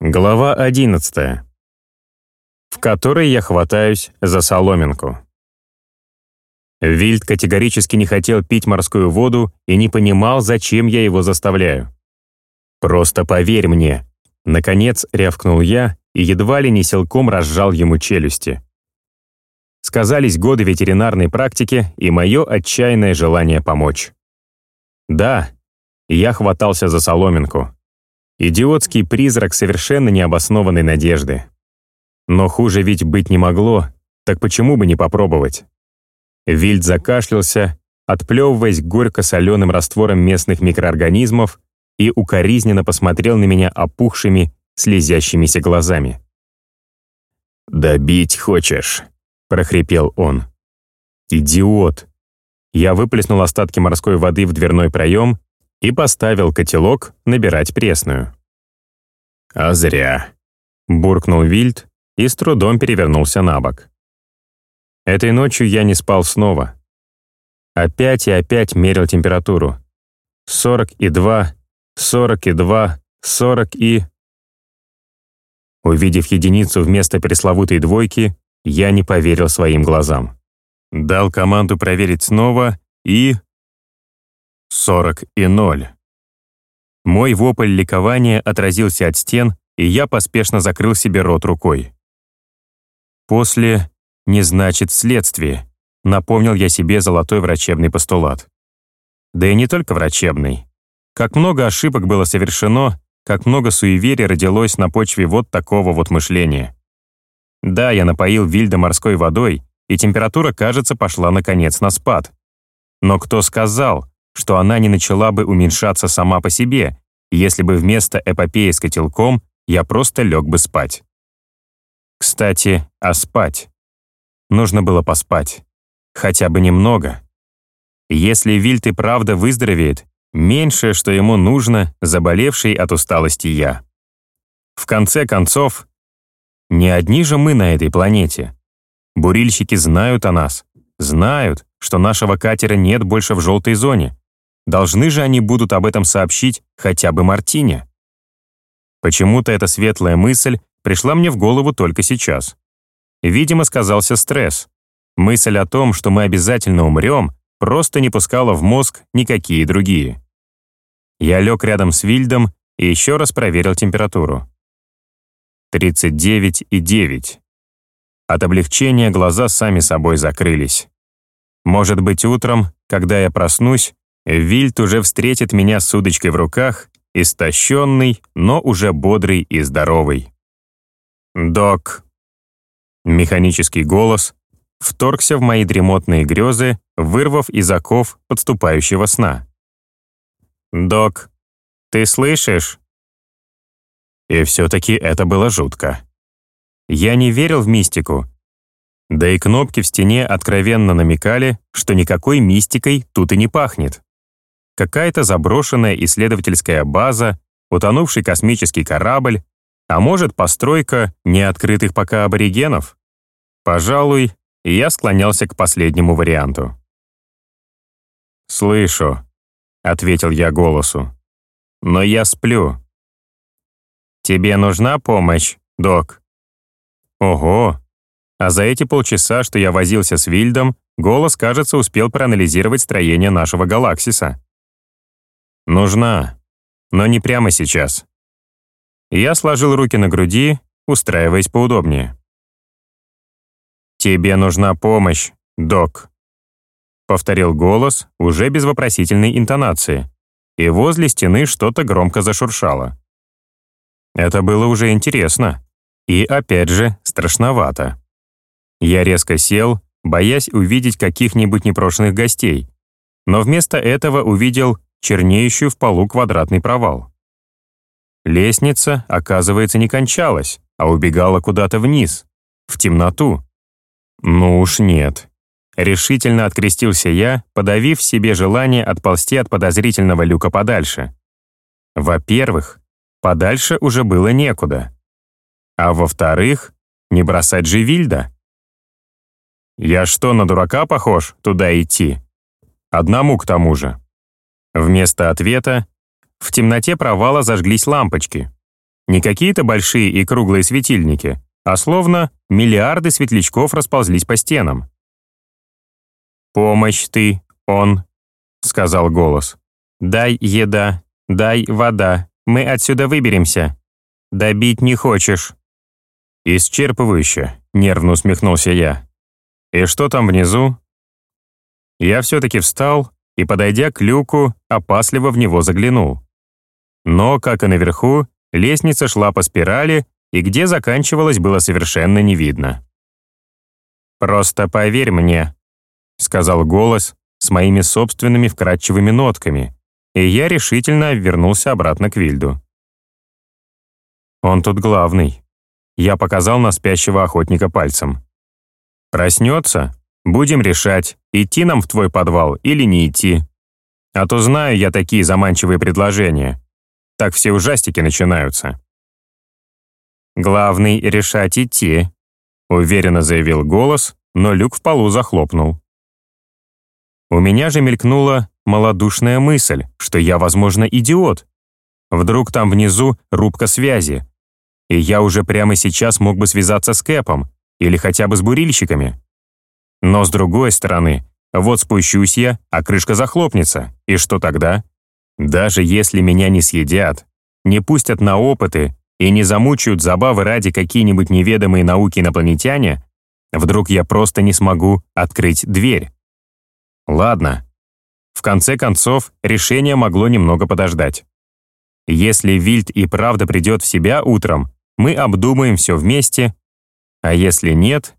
Глава 11. В которой я хватаюсь за соломинку. Вильд категорически не хотел пить морскую воду и не понимал, зачем я его заставляю. «Просто поверь мне!» Наконец рявкнул я и едва ли не силком разжал ему челюсти. Сказались годы ветеринарной практики и мое отчаянное желание помочь. Да, я хватался за соломинку. Идиотский призрак совершенно необоснованной надежды. Но хуже ведь быть не могло, так почему бы не попробовать? Вильд закашлялся, отплевываясь горько-соленым раствором местных микроорганизмов и укоризненно посмотрел на меня опухшими, слезящимися глазами. «Добить хочешь?» — прохрипел он. «Идиот!» Я выплеснул остатки морской воды в дверной проем и поставил котелок набирать пресную. «А зря», — буркнул Вильд и с трудом перевернулся на бок. Этой ночью я не спал снова. Опять и опять мерил температуру. 42, 42, 40 и... Увидев единицу вместо пресловутой двойки, я не поверил своим глазам. Дал команду проверить снова и... 40 и 0. Мой вопль ликования отразился от стен, и я поспешно закрыл себе рот рукой. После не значит следствие, напомнил я себе золотой врачебный постулат. Да и не только врачебный. Как много ошибок было совершено, как много суеверий родилось на почве вот такого вот мышления. Да, я напоил Вильда морской водой, и температура, кажется, пошла наконец на спад. Но кто сказал, что она не начала бы уменьшаться сама по себе, если бы вместо эпопеи с котелком я просто лег бы спать. Кстати, а спать? Нужно было поспать. Хотя бы немного. Если Вильт и правда выздоровеет, меньшее, что ему нужно, заболевший от усталости я. В конце концов, не одни же мы на этой планете. Бурильщики знают о нас, знают, что нашего катера нет больше в желтой зоне, Должны же они будут об этом сообщить хотя бы Мартине. Почему-то эта светлая мысль пришла мне в голову только сейчас. Видимо, сказался стресс. Мысль о том, что мы обязательно умрем, просто не пускала в мозг никакие другие. Я лег рядом с Вильдом и еще раз проверил температуру. 39,9. От облегчения глаза сами собой закрылись. Может быть, утром, когда я проснусь, Вильт уже встретит меня с удочкой в руках, истощенный, но уже бодрый и здоровый. «Док». Механический голос вторгся в мои дремотные грезы, вырвав из оков подступающего сна. «Док, ты слышишь?» И все-таки это было жутко. Я не верил в мистику. Да и кнопки в стене откровенно намекали, что никакой мистикой тут и не пахнет какая-то заброшенная исследовательская база, утонувший космический корабль, а может, постройка неоткрытых пока аборигенов? Пожалуй, я склонялся к последнему варианту. «Слышу», — ответил я голосу. «Но я сплю». «Тебе нужна помощь, док?» «Ого! А за эти полчаса, что я возился с Вильдом, голос, кажется, успел проанализировать строение нашего галаксиса. Нужна, но не прямо сейчас. Я сложил руки на груди, устраиваясь поудобнее. «Тебе нужна помощь, док», — повторил голос, уже без вопросительной интонации, и возле стены что-то громко зашуршало. Это было уже интересно и, опять же, страшновато. Я резко сел, боясь увидеть каких-нибудь непрошенных гостей, но вместо этого увидел чернеющую в полу квадратный провал. Лестница, оказывается, не кончалась, а убегала куда-то вниз, в темноту. Ну уж нет. Решительно открестился я, подавив себе желание отползти от подозрительного люка подальше. Во-первых, подальше уже было некуда. А во-вторых, не бросать же Вильда. Я что, на дурака похож, туда идти? Одному к тому же. Вместо ответа в темноте провала зажглись лампочки. Не какие-то большие и круглые светильники, а словно миллиарды светлячков расползлись по стенам. «Помощь ты, он», — сказал голос. «Дай еда, дай вода, мы отсюда выберемся. Добить не хочешь». «Исчерпывающе», — нервно усмехнулся я. «И что там внизу?» Я все-таки встал и, подойдя к люку, опасливо в него заглянул. Но, как и наверху, лестница шла по спирали, и где заканчивалась, было совершенно не видно. «Просто поверь мне», — сказал голос с моими собственными вкрадчивыми нотками, и я решительно вернулся обратно к Вильду. «Он тут главный», — я показал на спящего охотника пальцем. «Проснется? Будем решать, идти нам в твой подвал или не идти. А то знаю я такие заманчивые предложения. Так все ужастики начинаются». «Главный решать идти», — уверенно заявил голос, но люк в полу захлопнул. У меня же мелькнула малодушная мысль, что я, возможно, идиот. Вдруг там внизу рубка связи, и я уже прямо сейчас мог бы связаться с Кэпом или хотя бы с бурильщиками. Но с другой стороны, вот спущусь я, а крышка захлопнется, и что тогда? Даже если меня не съедят, не пустят на опыты и не замучают забавы ради какие-нибудь неведомые науки инопланетяне, вдруг я просто не смогу открыть дверь. Ладно. В конце концов, решение могло немного подождать. Если Вильд и правда придет в себя утром, мы обдумаем все вместе, а если нет,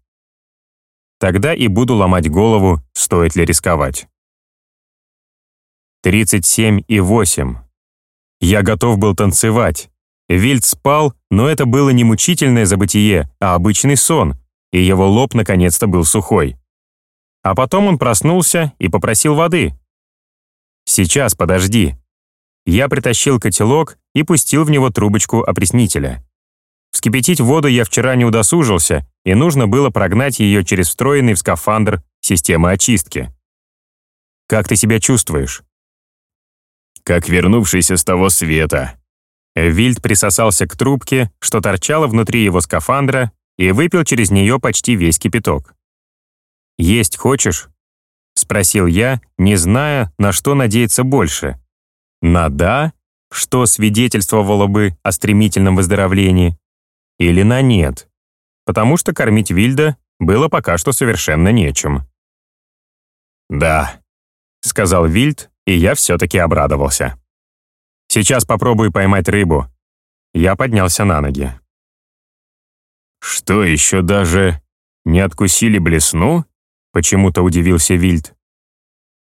тогда и буду ломать голову, стоит ли рисковать. 37 и 8. Я готов был танцевать. Вильд спал, но это было не мучительное забытие, а обычный сон, и его лоб наконец-то был сухой. А потом он проснулся и попросил воды. «Сейчас, подожди». Я притащил котелок и пустил в него трубочку опреснителя. Вскипятить воду я вчера не удосужился, и нужно было прогнать ее через встроенный в скафандр системы очистки. «Как ты себя чувствуешь?» «Как вернувшийся с того света». Вильд присосался к трубке, что торчало внутри его скафандра, и выпил через нее почти весь кипяток. «Есть хочешь?» — спросил я, не зная, на что надеяться больше. На «да», что свидетельствовало бы о стремительном выздоровлении, или на «нет», потому что кормить Вильда было пока что совершенно нечем. «Да», — сказал Вильд, и я все-таки обрадовался. «Сейчас попробую поймать рыбу». Я поднялся на ноги. «Что еще даже не откусили блесну?» Почему-то удивился Вильд.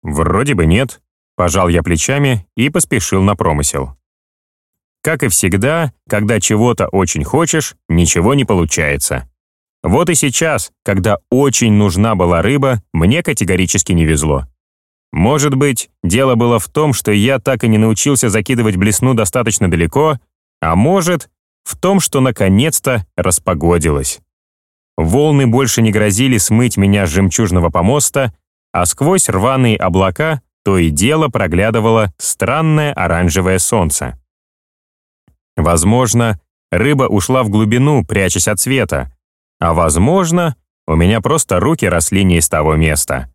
Вроде бы нет. Пожал я плечами и поспешил на промысел. Как и всегда, когда чего-то очень хочешь, ничего не получается. Вот и сейчас, когда очень нужна была рыба, мне категорически не везло. Может быть, дело было в том, что я так и не научился закидывать блесну достаточно далеко, а может, в том, что наконец-то распогодилось. Волны больше не грозили смыть меня с жемчужного помоста, а сквозь рваные облака то и дело проглядывало странное оранжевое солнце. Возможно, рыба ушла в глубину, прячась от света, а возможно, у меня просто руки росли не из того места.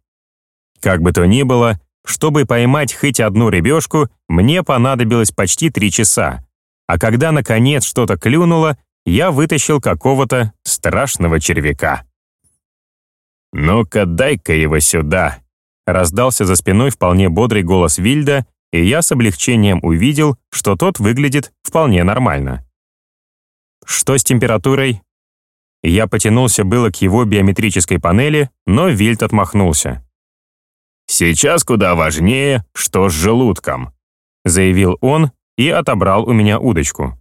Как бы то ни было, чтобы поймать хоть одну рыбешку, мне понадобилось почти три часа, а когда наконец что-то клюнуло, я вытащил какого-то страшного червяка. «Ну-ка, дай-ка его сюда!» Раздался за спиной вполне бодрый голос Вильда, и я с облегчением увидел, что тот выглядит вполне нормально. «Что с температурой?» Я потянулся было к его биометрической панели, но Вильд отмахнулся. «Сейчас куда важнее, что с желудком», заявил он и отобрал у меня удочку.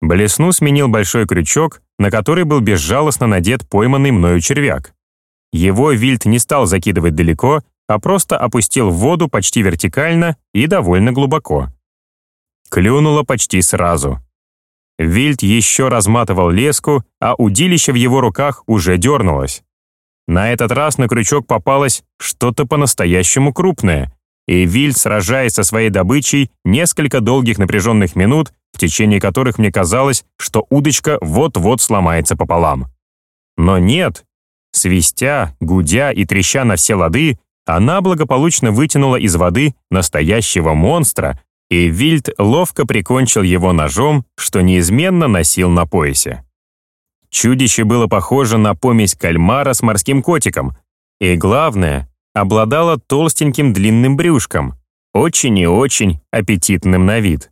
Блесну сменил большой крючок, на который был безжалостно надет пойманный мною червяк. Его вильд не стал закидывать далеко, а просто опустил в воду почти вертикально и довольно глубоко. Клюнуло почти сразу. Вильд еще разматывал леску, а удилище в его руках уже дернулось. На этот раз на крючок попалось что-то по-настоящему крупное, и Вильд, сражаясь со своей добычей несколько долгих напряженных минут, в течение которых мне казалось, что удочка вот-вот сломается пополам. Но нет. Свистя, гудя и треща на все лады, она благополучно вытянула из воды настоящего монстра, и Вильд ловко прикончил его ножом, что неизменно носил на поясе. Чудище было похоже на помесь кальмара с морским котиком, и, главное, обладало толстеньким длинным брюшком, очень и очень аппетитным на вид.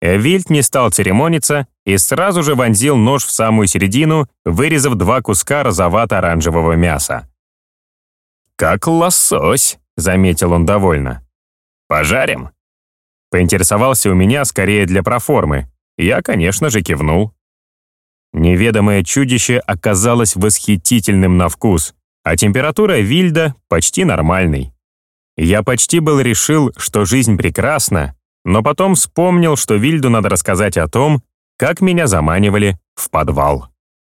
Вильд не стал церемониться и сразу же вонзил нож в самую середину, вырезав два куска розовато-оранжевого мяса. «Как лосось», — заметил он довольно. «Пожарим?» Поинтересовался у меня скорее для проформы. Я, конечно же, кивнул. Неведомое чудище оказалось восхитительным на вкус, а температура Вильда почти нормальной. Я почти был решил, что жизнь прекрасна, но потом вспомнил, что Вильду надо рассказать о том, как меня заманивали в подвал.